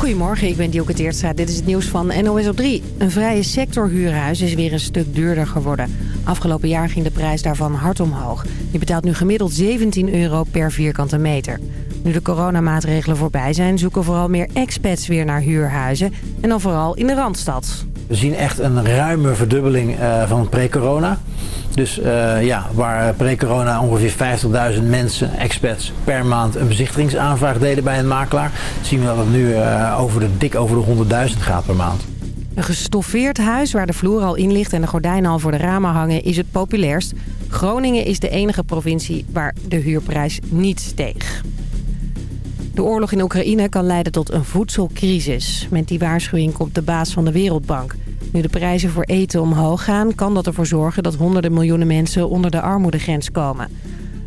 Goedemorgen, ik ben Dielke Teertstra. Dit is het nieuws van NOS op 3. Een vrije sector huurhuis is weer een stuk duurder geworden. Afgelopen jaar ging de prijs daarvan hard omhoog. Je betaalt nu gemiddeld 17 euro per vierkante meter. Nu de coronamaatregelen voorbij zijn, zoeken vooral meer expats weer naar huurhuizen. En dan vooral in de Randstad. We zien echt een ruime verdubbeling uh, van pre-corona. Dus uh, ja, waar pre-corona ongeveer 50.000 mensen, expats, per maand een bezichtigingsaanvraag deden bij een makelaar, zien we dat het nu uh, over de, dik over de 100.000 gaat per maand. Een gestoffeerd huis waar de vloer al in ligt en de gordijnen al voor de ramen hangen is het populairst. Groningen is de enige provincie waar de huurprijs niet steeg. De oorlog in Oekraïne kan leiden tot een voedselcrisis. Met die waarschuwing komt de baas van de Wereldbank. Nu de prijzen voor eten omhoog gaan, kan dat ervoor zorgen dat honderden miljoenen mensen onder de armoedegrens komen.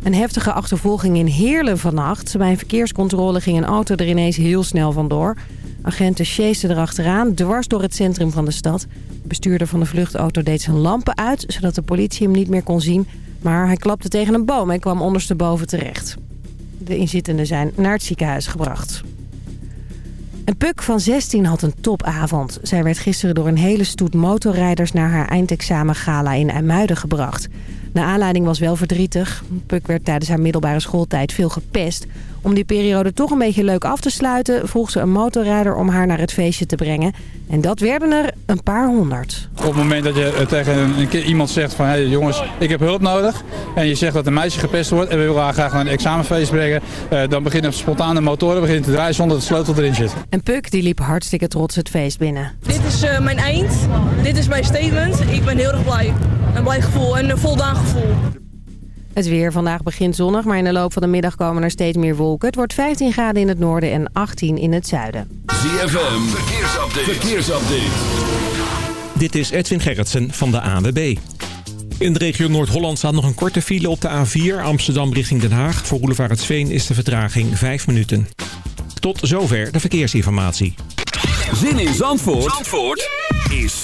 Een heftige achtervolging in Heerlen vannacht. Bij een verkeerscontrole ging een auto er ineens heel snel vandoor. Agenten chasten erachteraan, dwars door het centrum van de stad. De bestuurder van de vluchtauto deed zijn lampen uit, zodat de politie hem niet meer kon zien. Maar hij klapte tegen een boom en kwam ondersteboven terecht. De inzittenden zijn naar het ziekenhuis gebracht. Een Puk van 16 had een topavond. Zij werd gisteren door een hele stoet motorrijders naar haar eindexamengala in IJmuiden gebracht. De aanleiding was wel verdrietig. Puk werd tijdens haar middelbare schooltijd veel gepest. Om die periode toch een beetje leuk af te sluiten... vroeg ze een motorrijder om haar naar het feestje te brengen. En dat werden er een paar honderd. Op het moment dat je tegen een, iemand zegt van... hé hey, jongens, ik heb hulp nodig... en je zegt dat een meisje gepest wordt... en we willen haar graag naar een examenfeest brengen... Eh, dan beginnen spontane motoren beginnen te draaien zonder dat de sleutel erin zit. En Puk die liep hartstikke trots het feest binnen. Dit is uh, mijn eind. Dit is mijn statement. Ik ben heel erg blij. Een blij gevoel en een voldaan gevoel. Het weer vandaag begint zonnig, maar in de loop van de middag komen er steeds meer wolken. Het wordt 15 graden in het noorden en 18 in het zuiden. ZFM, verkeersupdate. verkeersupdate. Dit is Edwin Gerritsen van de ANWB. In de regio Noord-Holland staat nog een korte file op de A4 Amsterdam richting Den Haag. Voor Roelevaretsveen is de vertraging 5 minuten. Tot zover de verkeersinformatie. Zin in Zandvoort, Zandvoort is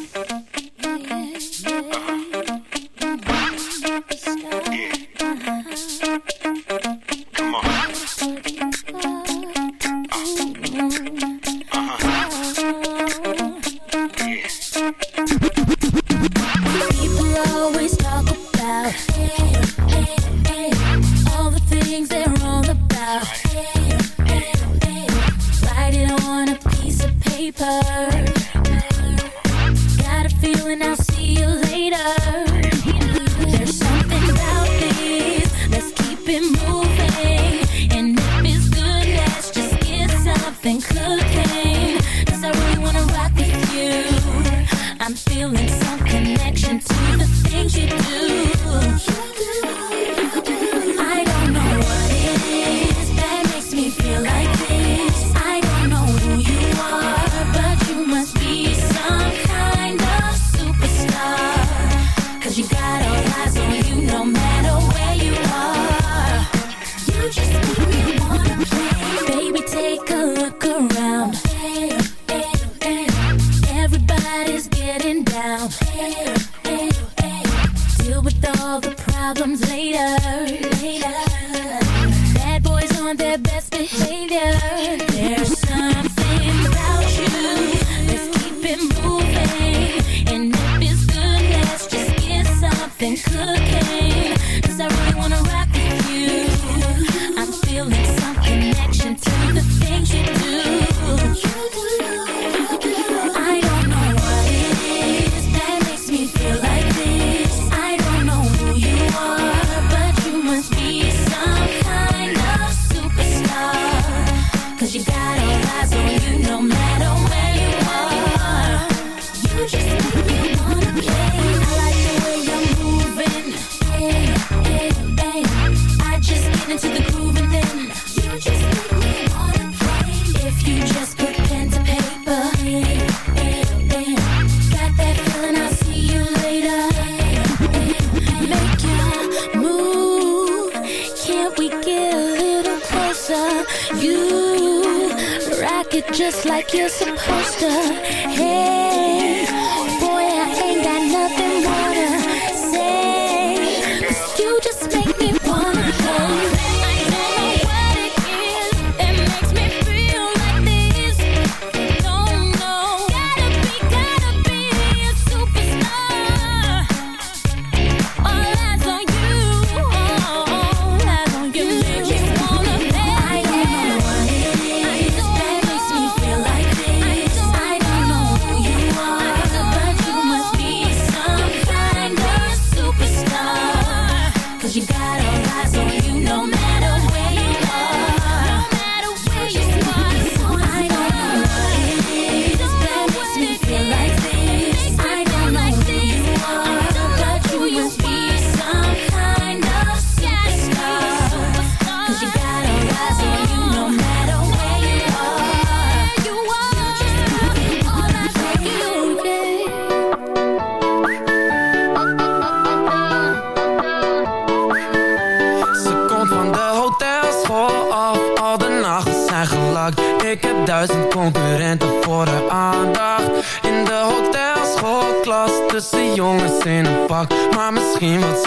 Make me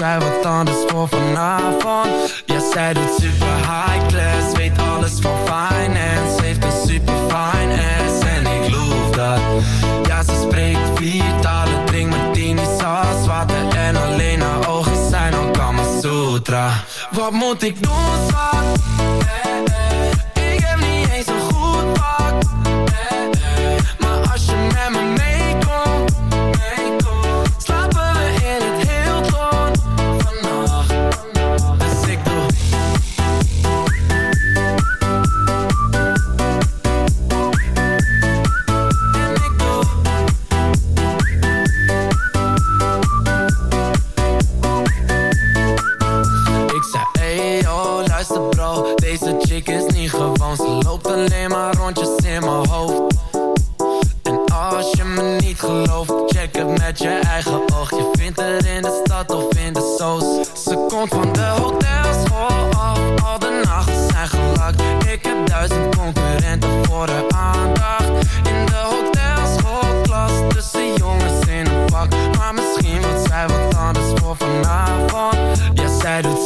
that's why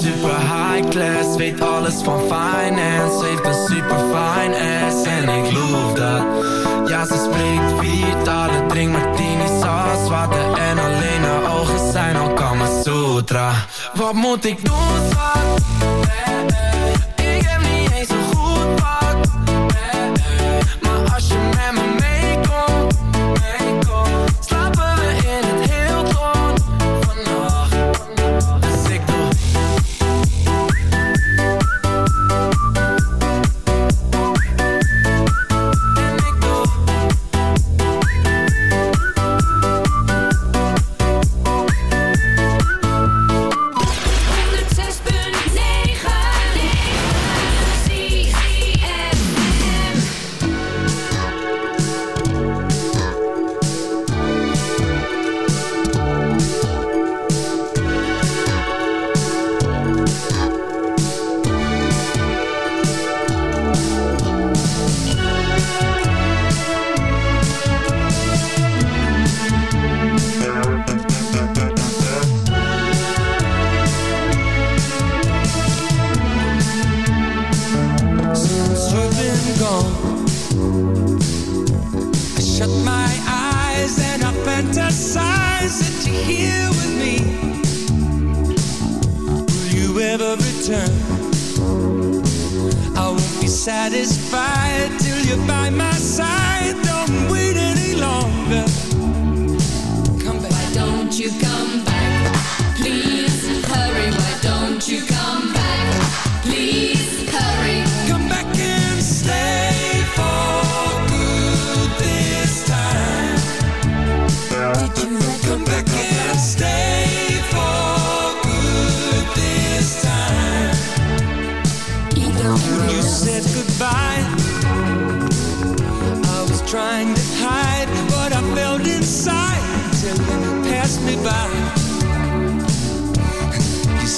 super high class Weet alles van finance Heeft een super fine ass. En ik loof dat. Ja, ze spreekt vier talen Drink martini, saus, water En alleen haar ogen zijn al Kama Sutra Wat moet ik doen.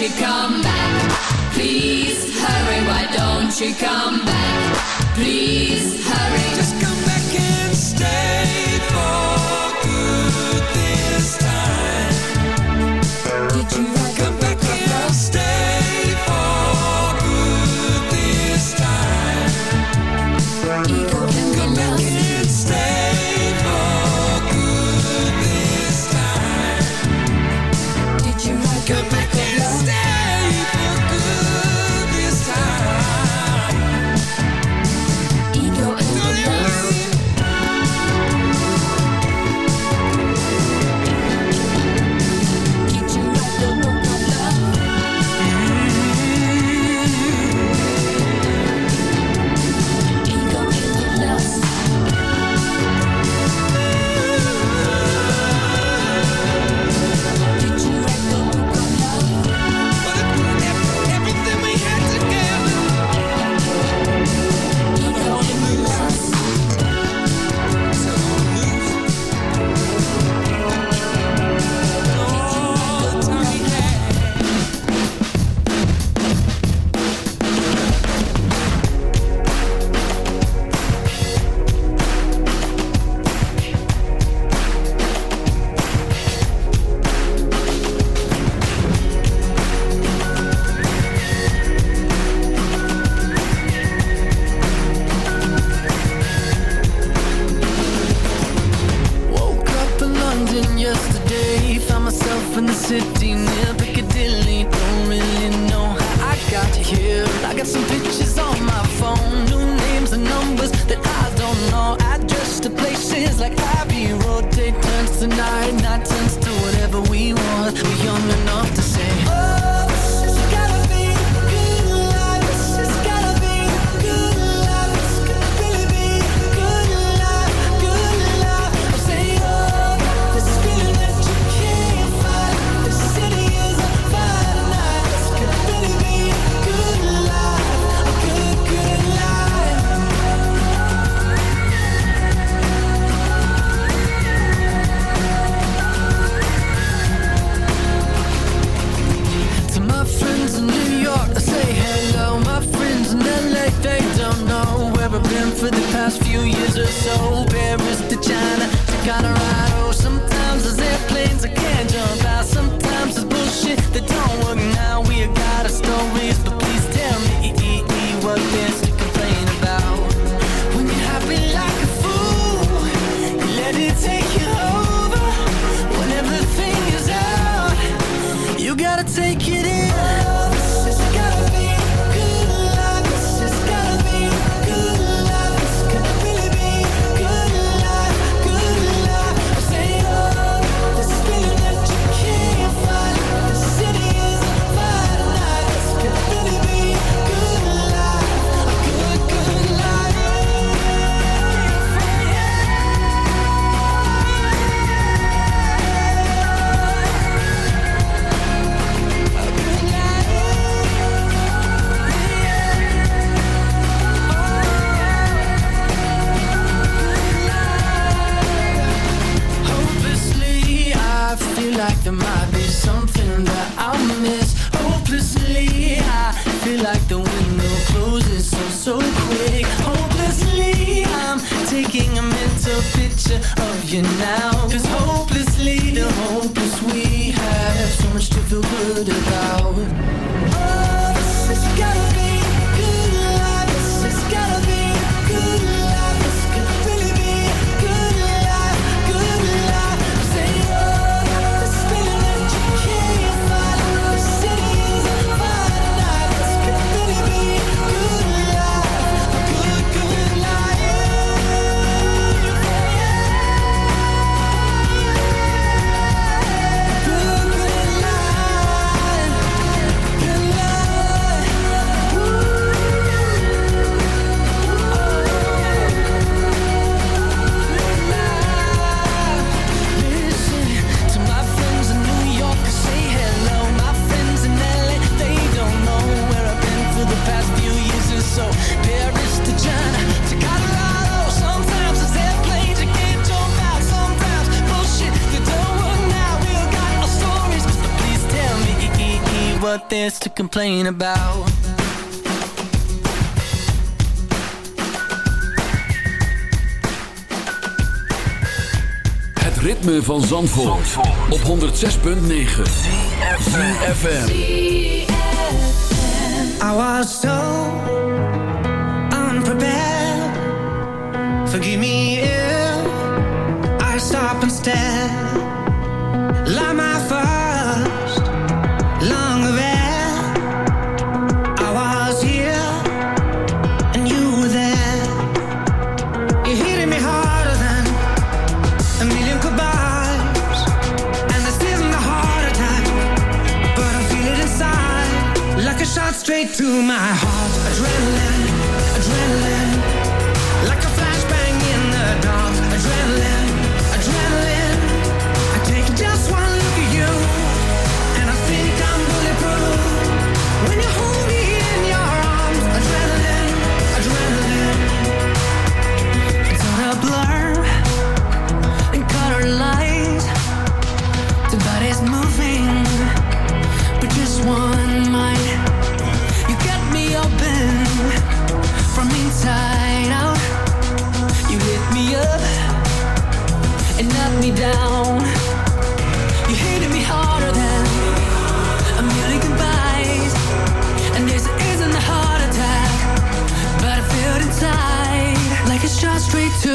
you come back? Please hurry, why don't you come back? Please hurry. Just come back and stay. to places like Abbey Road, Rotate turns to night, night turns to whatever we want. We're young so you now. complain about. Het ritme van Zandvoort, Zandvoort. op 106.9 ZFM I was so to my heart.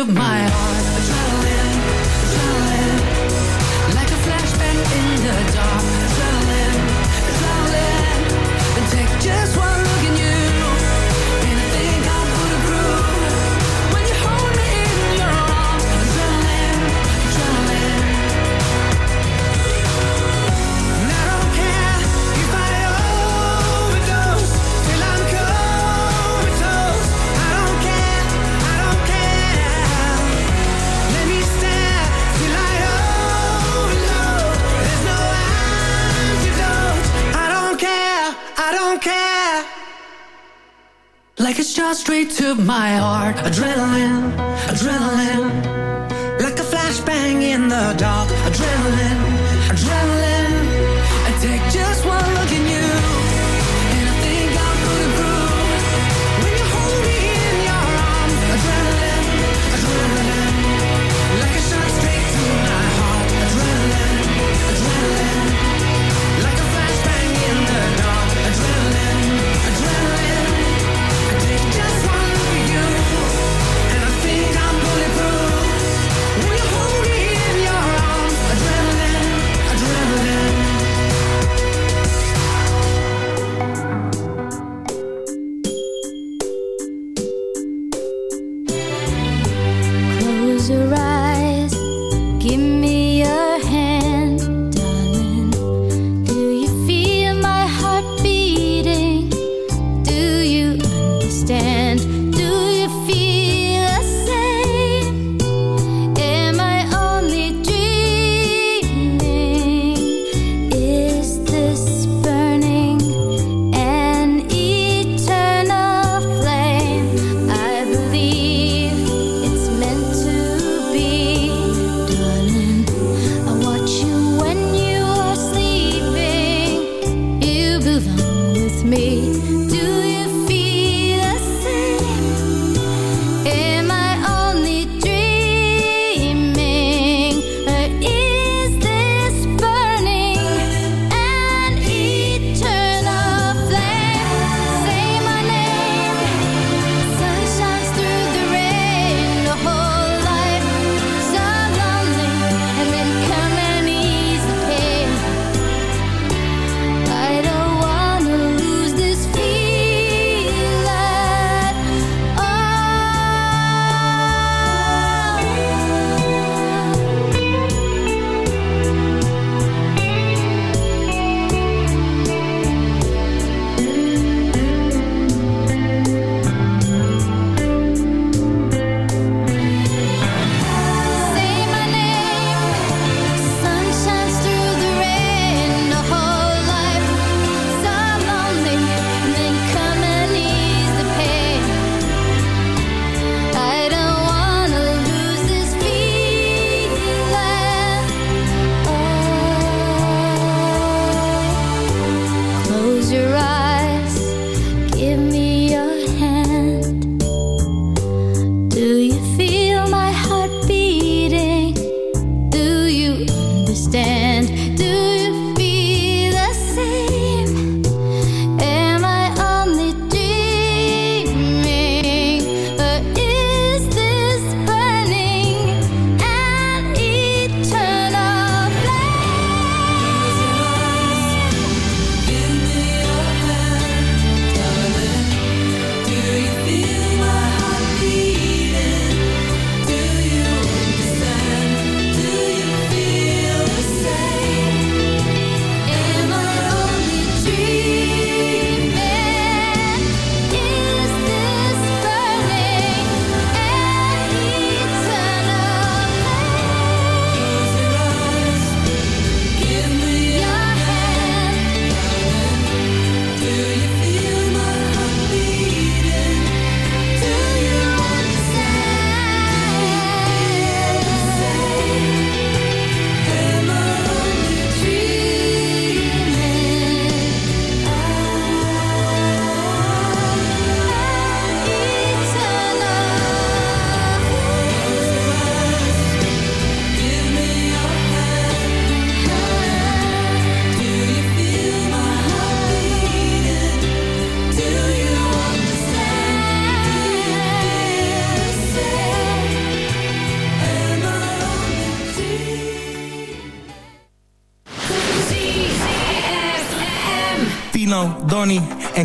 of my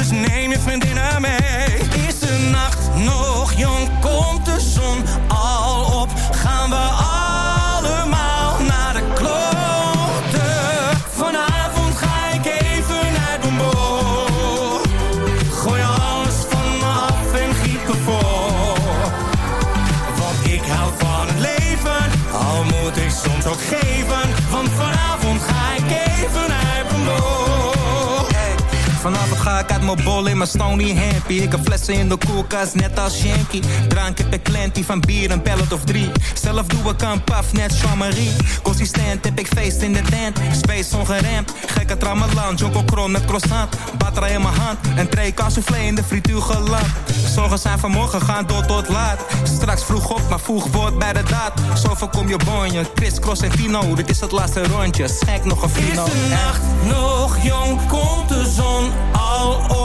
Dus neem je vriendinnen mee. Is de nacht nog jong? Komt de zon al op? Gaan we allemaal naar de kloten? Vanavond ga ik even naar boom. Gooi alles van me af en giet me voor. Want ik hou van het leven, al moet ik soms ook geven. Want vanavond ik mijn bol in mijn stony happy. Ik heb flessen in de koelkast, net als Shanky. Drank heb ik klantie van bier, een pellet of drie. Zelf doe ik een paf, net Jean-Marie. Consistent heb ik feest in de tent. Space ongeremd, gekke trammeland. Jonko kron met croissant. Batterij in mijn hand, een tray soufflé in de frituur geland. Zorgen zijn vanmorgen, gaan door tot laat. Straks vroeg op, maar vroeg wordt bij de daad. Zo voorkom je bonje, Chris, Cross en Tino. Dit is het laatste rondje, schenk nog een Is fino. de nacht nog jong? Komt de zon al op?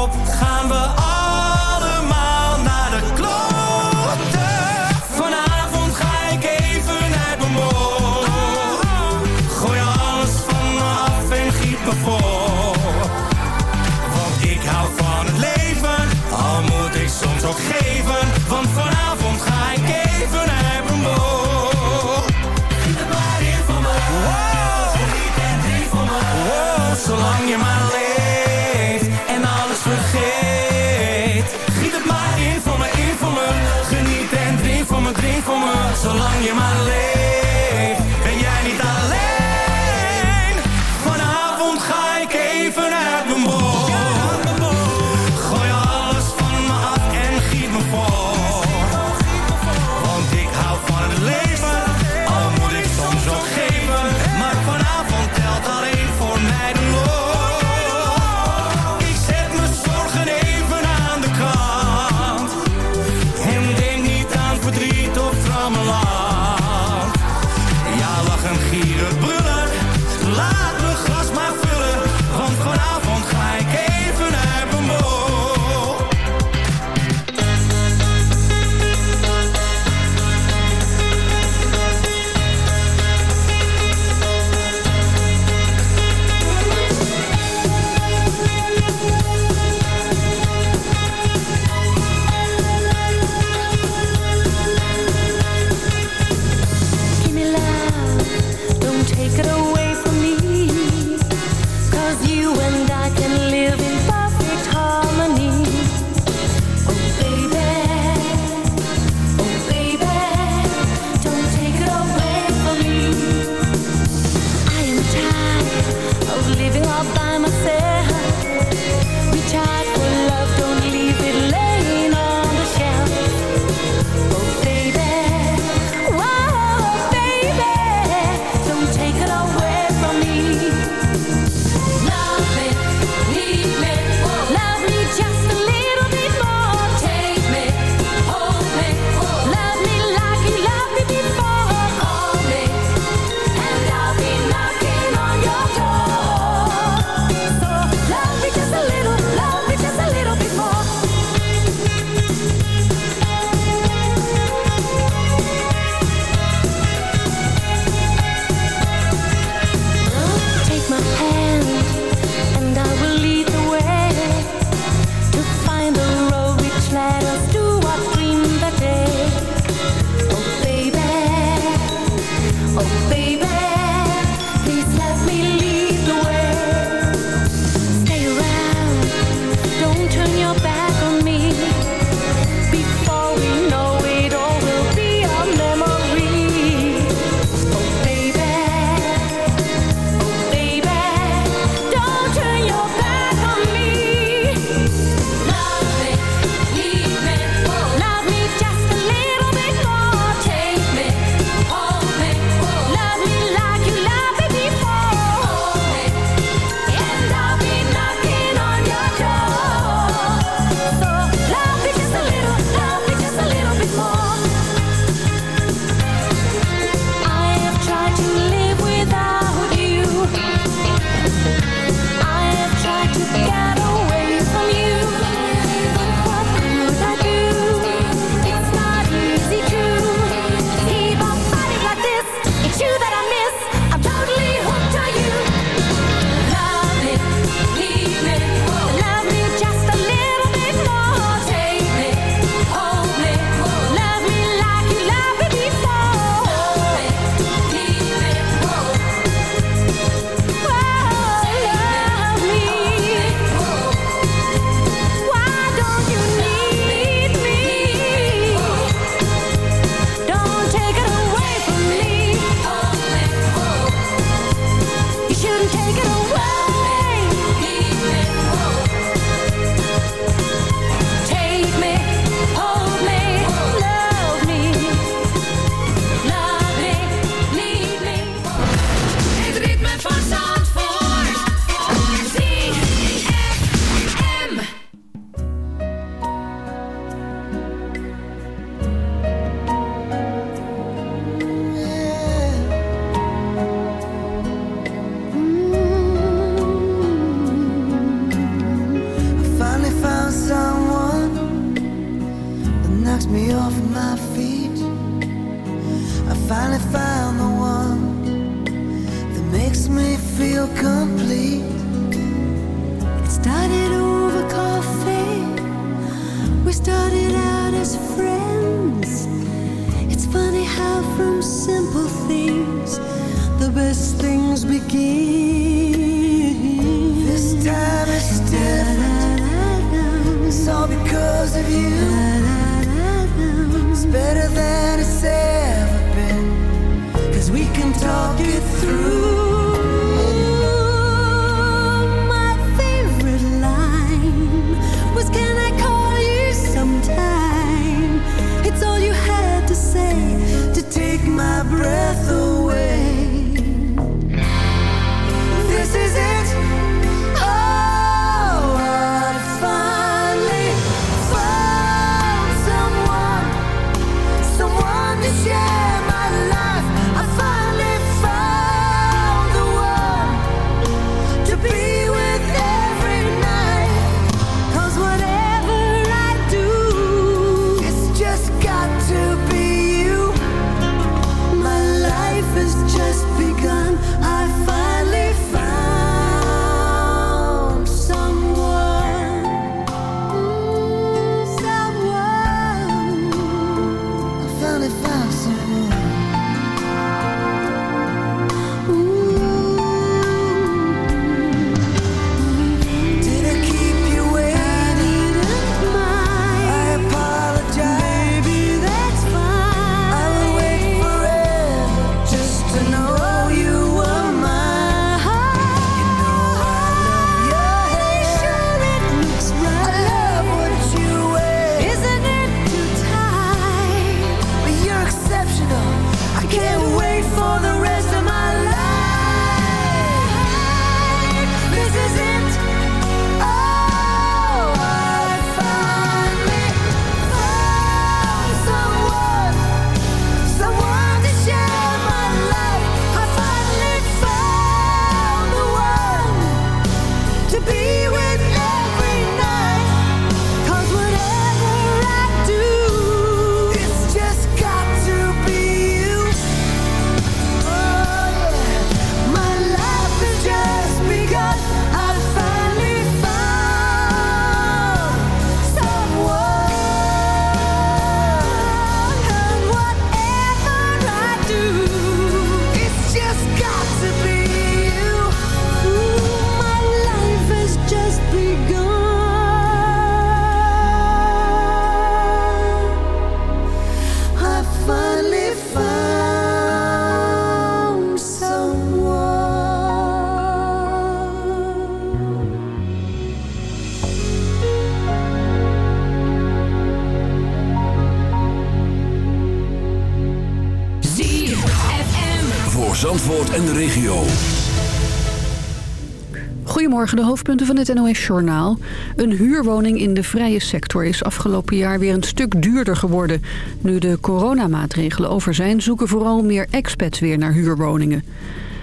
hoofdpunten van het NOS-journaal. Een huurwoning in de vrije sector is afgelopen jaar weer een stuk duurder geworden. Nu de coronamaatregelen over zijn, zoeken vooral meer expats weer naar huurwoningen.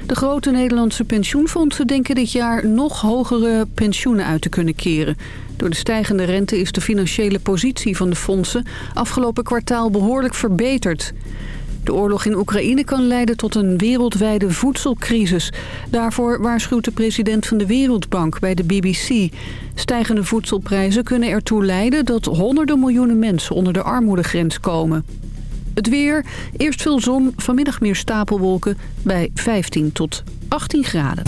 De grote Nederlandse pensioenfondsen denken dit jaar nog hogere pensioenen uit te kunnen keren. Door de stijgende rente is de financiële positie van de fondsen afgelopen kwartaal behoorlijk verbeterd. De oorlog in Oekraïne kan leiden tot een wereldwijde voedselcrisis. Daarvoor waarschuwt de president van de Wereldbank bij de BBC. Stijgende voedselprijzen kunnen ertoe leiden dat honderden miljoenen mensen onder de armoedegrens komen. Het weer, eerst veel zon, vanmiddag meer stapelwolken bij 15 tot 18 graden.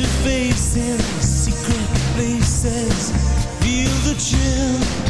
to faces, secret places, feel the chill.